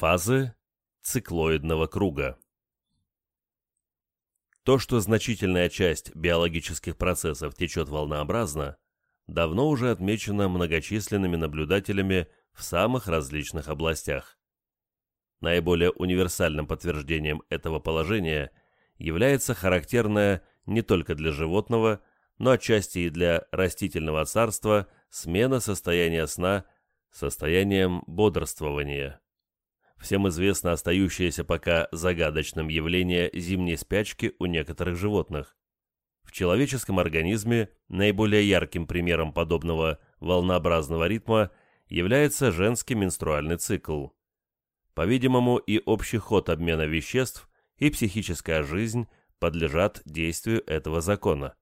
Фазы циклоидного круга То, что значительная часть биологических процессов течет волнообразно, давно уже отмечено многочисленными наблюдателями в самых различных областях. Наиболее универсальным подтверждением этого положения является характерная не только для животного, но отчасти и для растительного царства смена состояния сна состоянием бодрствования. Всем известно остающееся пока загадочным явление зимней спячки у некоторых животных. В человеческом организме наиболее ярким примером подобного волнообразного ритма является женский менструальный цикл. По-видимому, и общий ход обмена веществ, и психическая жизнь подлежат действию этого закона.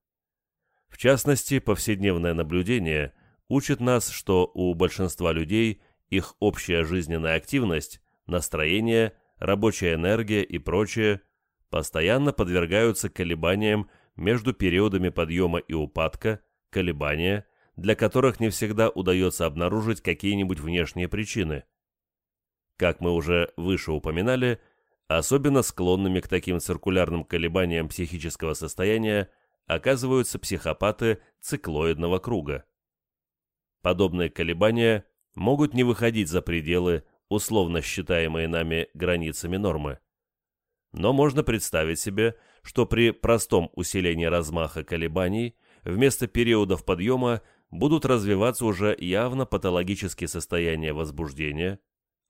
В частности, повседневное наблюдение учит нас, что у большинства людей их общая жизненная активность, настроение, рабочая энергия и прочее постоянно подвергаются колебаниям между периодами подъема и упадка, колебания, для которых не всегда удается обнаружить какие-нибудь внешние причины. Как мы уже выше упоминали, особенно склонными к таким циркулярным колебаниям психического состояния оказываются психопаты циклоидного круга. Подобные колебания могут не выходить за пределы, условно считаемые нами границами нормы. Но можно представить себе, что при простом усилении размаха колебаний вместо периодов подъема будут развиваться уже явно патологические состояния возбуждения,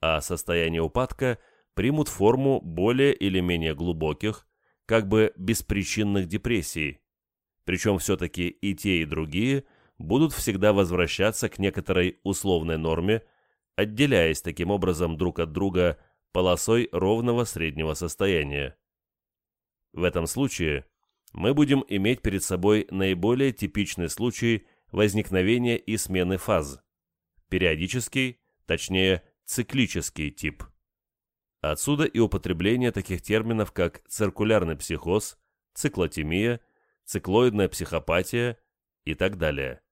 а состояния упадка примут форму более или менее глубоких, как бы беспричинных депрессий. Причем все-таки и те, и другие – будут всегда возвращаться к некоторой условной норме, отделяясь таким образом друг от друга полосой ровного среднего состояния. В этом случае мы будем иметь перед собой наиболее типичный случай возникновения и смены фаз – периодический, точнее циклический тип. Отсюда и употребление таких терминов, как циркулярный психоз, циклотемия, циклоидная психопатия и так далее.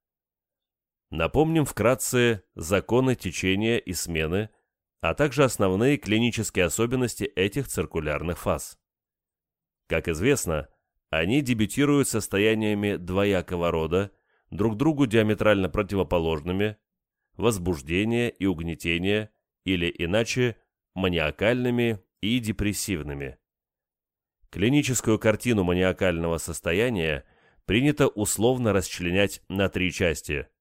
Напомним вкратце законы течения и смены, а также основные клинические особенности этих циркулярных фаз. Как известно, они дебютируют состояниями двоякого рода, друг другу диаметрально противоположными, возбуждение и угнетение, или иначе маниакальными и депрессивными. Клиническую картину маниакального состояния принято условно расчленять на три части –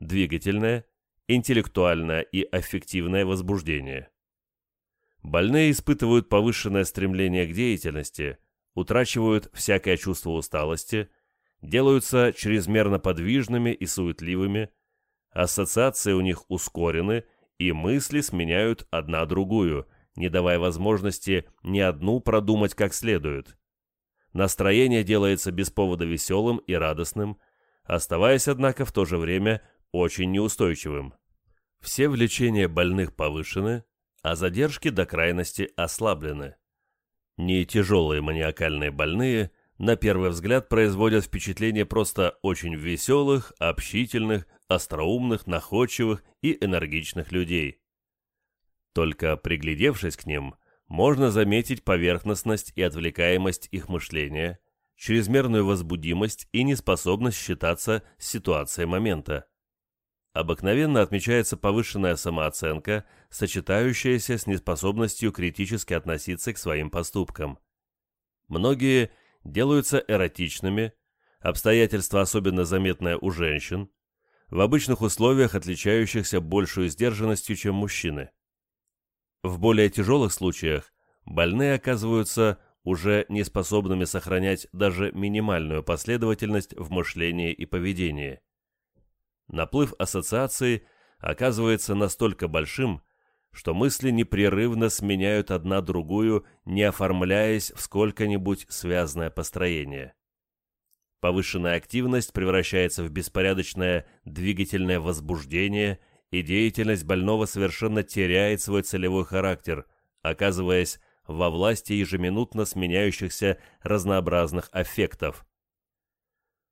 двигательное, интеллектуальное и аффективное возбуждение. Больные испытывают повышенное стремление к деятельности, утрачивают всякое чувство усталости, делаются чрезмерно подвижными и суетливыми, ассоциации у них ускорены, и мысли сменяют одна другую, не давая возможности ни одну продумать как следует. Настроение делается без повода веселым и радостным, оставаясь, однако, в то же время очень неустойчивым. Все влечения больных повышены, а задержки до крайности ослаблены. Не тяжелые маниакальные больные на первый взгляд производят впечатление просто очень веселых, общительных, остроумных, находчивых и энергичных людей. Только приглядевшись к ним, можно заметить поверхностность и отвлекаемость их мышления, чрезмерную возбудимость и неспособность считаться с ситуацией момента. Обыкновенно отмечается повышенная самооценка, сочетающаяся с неспособностью критически относиться к своим поступкам. Многие делаются эротичными, обстоятельства особенно заметное у женщин, в обычных условиях отличающихся большей сдержанностью, чем мужчины. В более тяжелых случаях больные оказываются уже неспособными сохранять даже минимальную последовательность в мышлении и поведении наплыв ассоциаций оказывается настолько большим, что мысли непрерывно сменяют одна другую, не оформляясь в сколько-нибудь связанное построение. Повышенная активность превращается в беспорядочное двигательное возбуждение, и деятельность больного совершенно теряет свой целевой характер, оказываясь во власти ежеминутно сменяющихся разнообразных аффектов.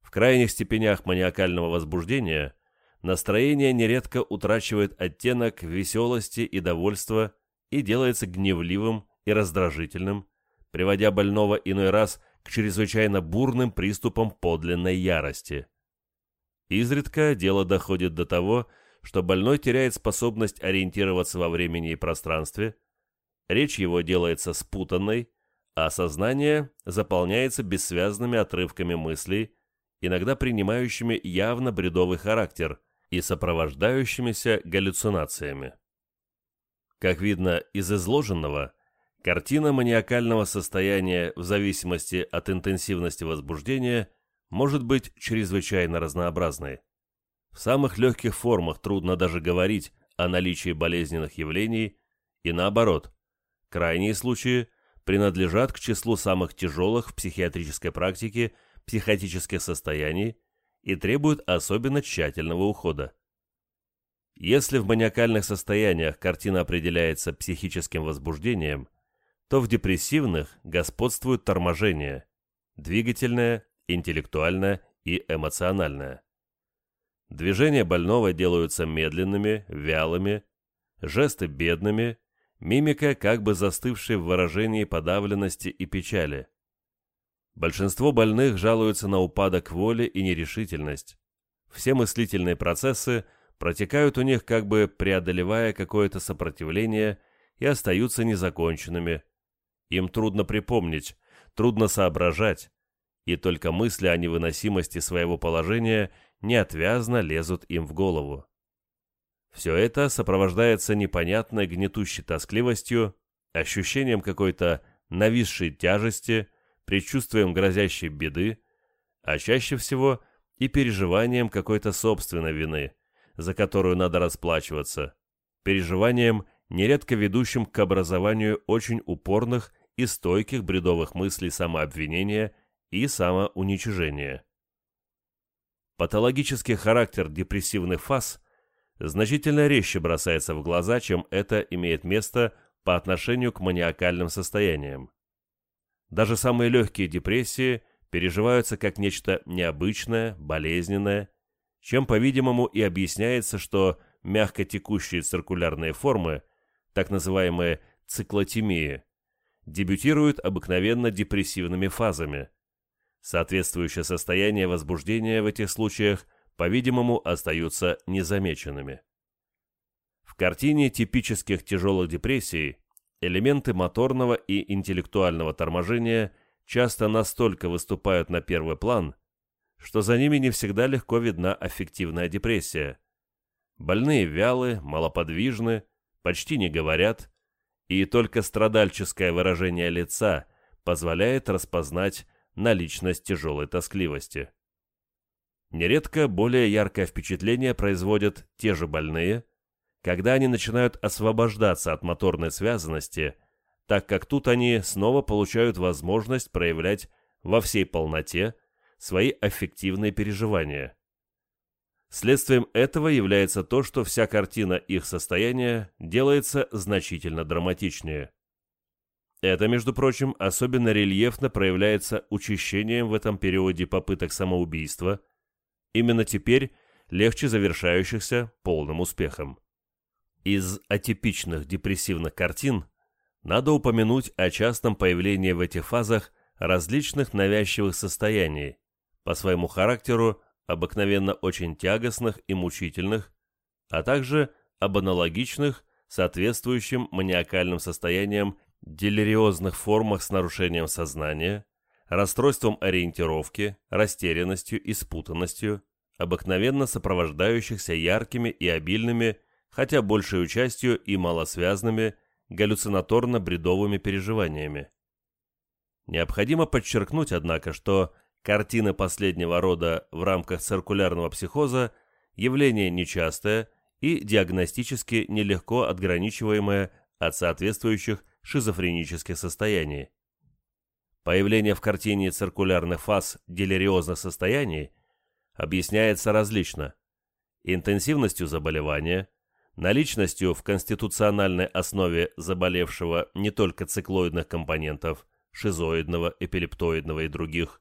В крайних степенях маниакального возбуждения настроение нередко утрачивает оттенок веселости и довольства и делается гневливым и раздражительным, приводя больного иной раз к чрезвычайно бурным приступам подлинной ярости. Изредка дело доходит до того, что больной теряет способность ориентироваться во времени и пространстве, речь его делается спутанной, а сознание заполняется бессвязными отрывками мыслей, иногда принимающими явно бредовый характер и сопровождающимися галлюцинациями. Как видно из изложенного, картина маниакального состояния в зависимости от интенсивности возбуждения может быть чрезвычайно разнообразной. В самых легких формах трудно даже говорить о наличии болезненных явлений, и наоборот, крайние случаи принадлежат к числу самых тяжелых в психиатрической практике психотических состояний и требуют особенно тщательного ухода. Если в маниакальных состояниях картина определяется психическим возбуждением, то в депрессивных господствует торможение – двигательное, интеллектуальное и эмоциональное. Движения больного делаются медленными, вялыми, жесты бедными, мимика как бы застывшей в выражении подавленности и печали. Большинство больных жалуются на упадок воли и нерешительность. Все мыслительные процессы протекают у них как бы преодолевая какое-то сопротивление и остаются незаконченными. Им трудно припомнить, трудно соображать, и только мысли о невыносимости своего положения неотвязно лезут им в голову. Все это сопровождается непонятной гнетущей тоскливостью, ощущением какой-то нависшей тяжести, предчувствием грозящей беды, а чаще всего и переживанием какой-то собственной вины, за которую надо расплачиваться, переживанием, нередко ведущим к образованию очень упорных и стойких бредовых мыслей самообвинения и самоуничижения. Патологический характер депрессивных фаз значительно резче бросается в глаза, чем это имеет место по отношению к маниакальным состояниям. Даже самые легкие депрессии переживаются как нечто необычное, болезненное, чем, по-видимому, и объясняется, что мягко текущие циркулярные формы, так называемые циклотемии, дебютируют обыкновенно депрессивными фазами – Соответствующее состояние возбуждения в этих случаях, по-видимому, остаются незамеченными. В картине типических тяжелых депрессий элементы моторного и интеллектуального торможения часто настолько выступают на первый план, что за ними не всегда легко видна аффективная депрессия. Больные вялы, малоподвижны, почти не говорят, и только страдальческое выражение лица позволяет распознать наличность тяжелой тоскливости. Нередко более яркое впечатление производят те же больные, когда они начинают освобождаться от моторной связанности, так как тут они снова получают возможность проявлять во всей полноте свои аффективные переживания. Следствием этого является то, что вся картина их состояния делается значительно драматичнее. Это, между прочим, особенно рельефно проявляется учащением в этом периоде попыток самоубийства, именно теперь легче завершающихся полным успехом. Из атипичных депрессивных картин надо упомянуть о частом появлении в этих фазах различных навязчивых состояний, по своему характеру обыкновенно очень тягостных и мучительных, а также об аналогичных, соответствующим маниакальным состояниям делириозных формах с нарушением сознания, расстройством ориентировки, растерянностью и спутанностью, обыкновенно сопровождающихся яркими и обильными, хотя большей частью и малосвязными, галлюцинаторно-бредовыми переживаниями. Необходимо подчеркнуть, однако, что картины последнего рода в рамках циркулярного психоза явление нечастое и диагностически нелегко отграничиваемое от соответствующих шизофренических состояний. Появление в картине циркулярных фаз делириозных состояний объясняется различно. Интенсивностью заболевания, наличностью в конституциональной основе заболевшего не только циклоидных компонентов, шизоидного, эпилептоидного и других,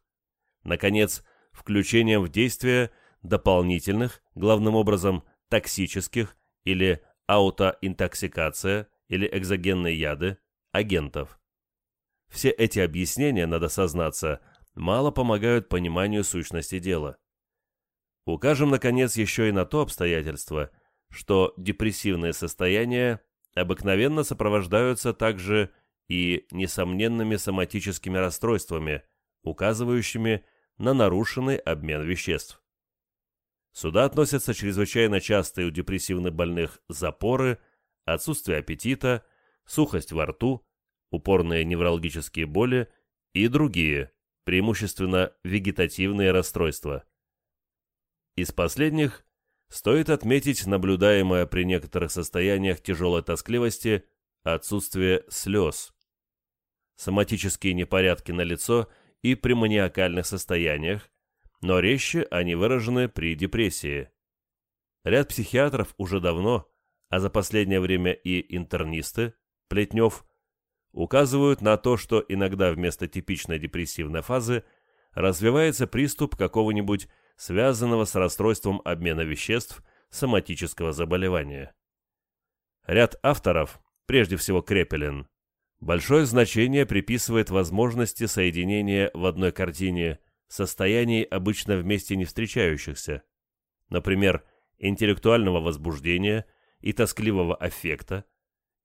наконец, включением в действие дополнительных, главным образом, токсических или аутоинтоксикация или экзогенные яды, агентов. Все эти объяснения, надо сознаться, мало помогают пониманию сущности дела. Укажем, наконец, еще и на то обстоятельство, что депрессивные состояния обыкновенно сопровождаются также и несомненными соматическими расстройствами, указывающими на нарушенный обмен веществ. Сюда относятся чрезвычайно частые у депрессивно больных запоры, отсутствие аппетита, сухость во рту, упорные неврологические боли и другие, преимущественно вегетативные расстройства. Из последних стоит отметить наблюдаемое при некоторых состояниях тяжелой тоскливости отсутствие слез. Соматические непорядки на лицо и при маниакальных состояниях, но резче они выражены при депрессии. Ряд психиатров уже давно, а за последнее время и интернисты, Плетнев, указывают на то, что иногда вместо типичной депрессивной фазы развивается приступ какого-нибудь связанного с расстройством обмена веществ соматического заболевания. Ряд авторов, прежде всего Крепелин, большое значение приписывает возможности соединения в одной картине состояний, обычно вместе не встречающихся, например, интеллектуального возбуждения и тоскливого аффекта,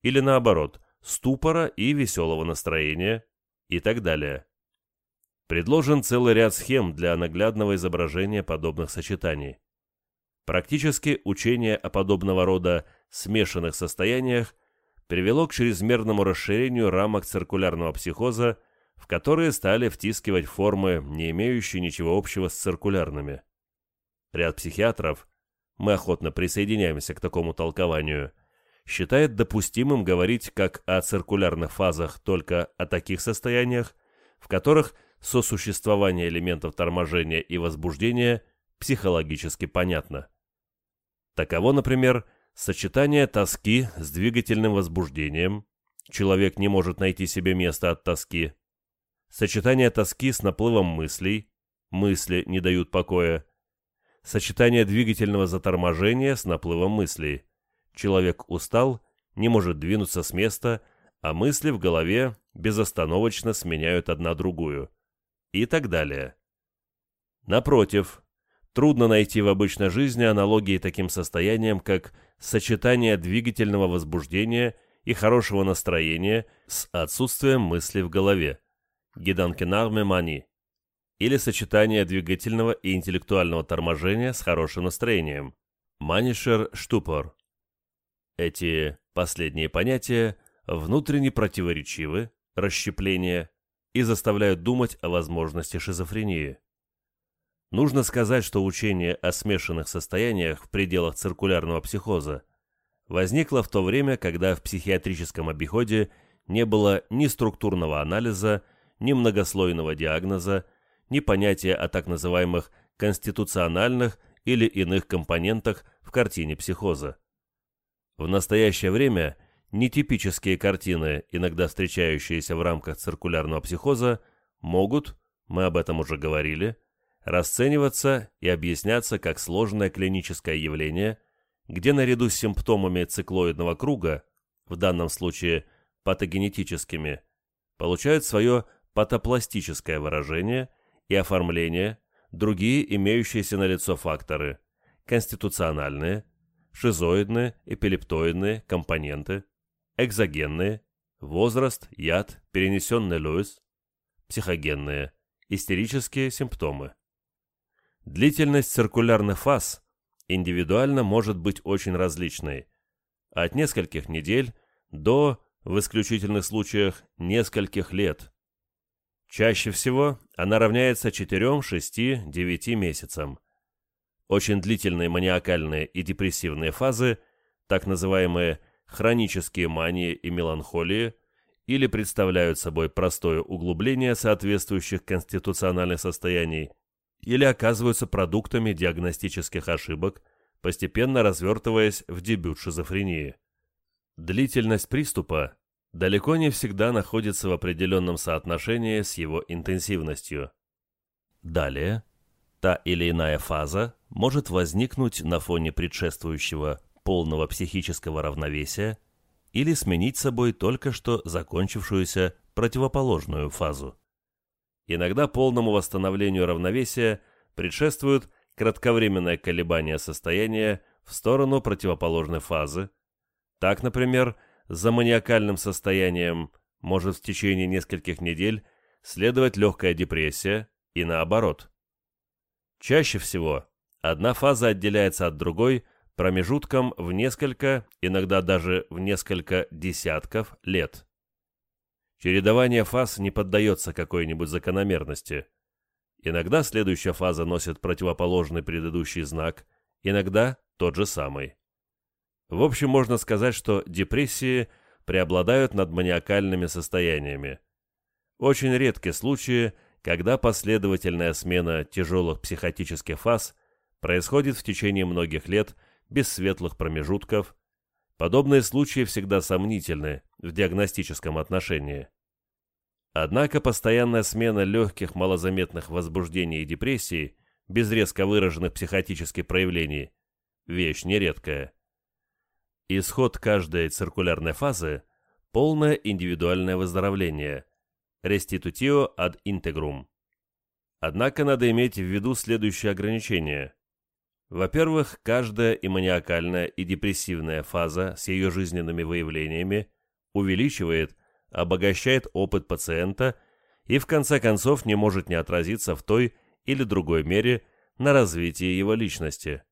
или наоборот, ступора и веселого настроения и так далее. Предложен целый ряд схем для наглядного изображения подобных сочетаний. Практически учение о подобного рода смешанных состояниях привело к чрезмерному расширению рамок циркулярного психоза, в которые стали втискивать формы, не имеющие ничего общего с циркулярными. Ряд психиатров, мы охотно присоединяемся к такому толкованию, считает допустимым говорить как о циркулярных фазах только о таких состояниях, в которых сосуществование элементов торможения и возбуждения психологически понятно. Таково, например, сочетание тоски с двигательным возбуждением, человек не может найти себе места от тоски, сочетание тоски с наплывом мыслей, мысли не дают покоя, сочетание двигательного заторможения с наплывом мыслей, человек устал, не может двинуться с места, а мысли в голове безостановочно сменяют одна другую – и так далее. Напротив, трудно найти в обычной жизни аналогии таким состояниям, как сочетание двигательного возбуждения и хорошего настроения с отсутствием мысли в голове, гиданкенарме мани, или сочетание двигательного и интеллектуального торможения с хорошим настроением, манишер штупор. Эти последние понятия внутренне противоречивы, расщепление, и заставляют думать о возможности шизофрении. Нужно сказать, что учение о смешанных состояниях в пределах циркулярного психоза возникло в то время, когда в психиатрическом обиходе не было ни структурного анализа, ни многослойного диагноза, ни понятия о так называемых конституциональных или иных компонентах в картине психоза. В настоящее время – Нетипические картины, иногда встречающиеся в рамках циркулярного психоза, могут, мы об этом уже говорили, расцениваться и объясняться как сложное клиническое явление, где наряду с симптомами циклоидного круга, в данном случае патогенетическими, получают свое патопластическое выражение и оформление другие имеющиеся на лицо факторы – конституциональные, шизоидные, эпилептоидные компоненты – экзогенные, возраст, яд, перенесенный Луис, психогенные, истерические симптомы. Длительность циркулярных фаз индивидуально может быть очень различной, от нескольких недель до, в исключительных случаях, нескольких лет. Чаще всего она равняется 4, 6, 9 месяцам. Очень длительные маниакальные и депрессивные фазы, так называемые хронические мании и меланхолии или представляют собой простое углубление соответствующих конституциональных состояний, или оказываются продуктами диагностических ошибок, постепенно развертываясь в дебют шизофрении. Длительность приступа далеко не всегда находится в определенном соотношении с его интенсивностью. Далее, та или иная фаза может возникнуть на фоне предшествующего полного психического равновесия или сменить собой только что закончившуюся противоположную фазу. Иногда полному восстановлению равновесия предшествует кратковременное колебание состояния в сторону противоположной фазы. Так, например, за маниакальным состоянием может в течение нескольких недель следовать легкая депрессия и наоборот. Чаще всего одна фаза отделяется от другой промежутком в несколько, иногда даже в несколько десятков лет. Чередование фаз не поддается какой-нибудь закономерности. Иногда следующая фаза носит противоположный предыдущий знак, иногда тот же самый. В общем, можно сказать, что депрессии преобладают над маниакальными состояниями. Очень редки случаи, когда последовательная смена тяжелых психотических фаз происходит в течение многих лет без светлых промежутков, подобные случаи всегда сомнительны в диагностическом отношении. Однако постоянная смена легких малозаметных возбуждений и депрессий без резко выраженных психотических проявлений – вещь нередкая. Исход каждой циркулярной фазы – полное индивидуальное выздоровление – restitutio ad integrum. Однако надо иметь в виду следующее ограничение. Во-первых, каждая и маниакальная, и депрессивная фаза с ее жизненными выявлениями увеличивает, обогащает опыт пациента и в конце концов не может не отразиться в той или другой мере на развитии его личности.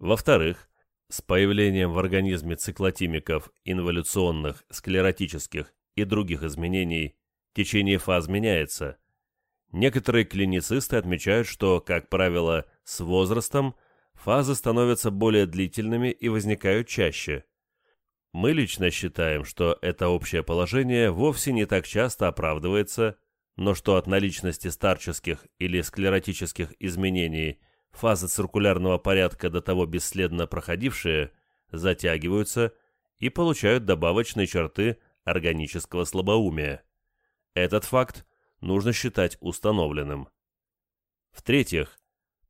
Во-вторых, с появлением в организме циклотимиков инволюционных, склеротических и других изменений течение фаз меняется. Некоторые клиницисты отмечают, что, как правило, с возрастом фазы становятся более длительными и возникают чаще. Мы лично считаем, что это общее положение вовсе не так часто оправдывается, но что от наличности старческих или склеротических изменений фазы циркулярного порядка до того бесследно проходившие затягиваются и получают добавочные черты органического слабоумия. Этот факт нужно считать установленным. В-третьих,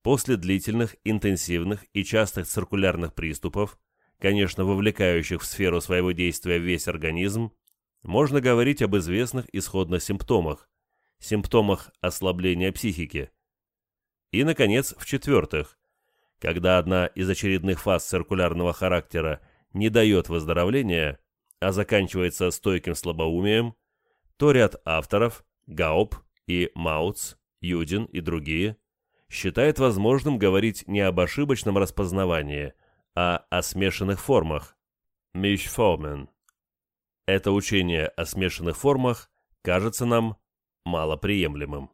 После длительных, интенсивных и частых циркулярных приступов, конечно, вовлекающих в сферу своего действия весь организм, можно говорить об известных исходных симптомах, симптомах ослабления психики. И, наконец, в-четвертых, когда одна из очередных фаз циркулярного характера не дает выздоровления, а заканчивается стойким слабоумием, то ряд авторов, Гауп и Мауц, Юдин и другие, считает возможным говорить не об ошибочном распознавании, а о смешанных формах. Мишформен. Это учение о смешанных формах кажется нам малоприемлемым.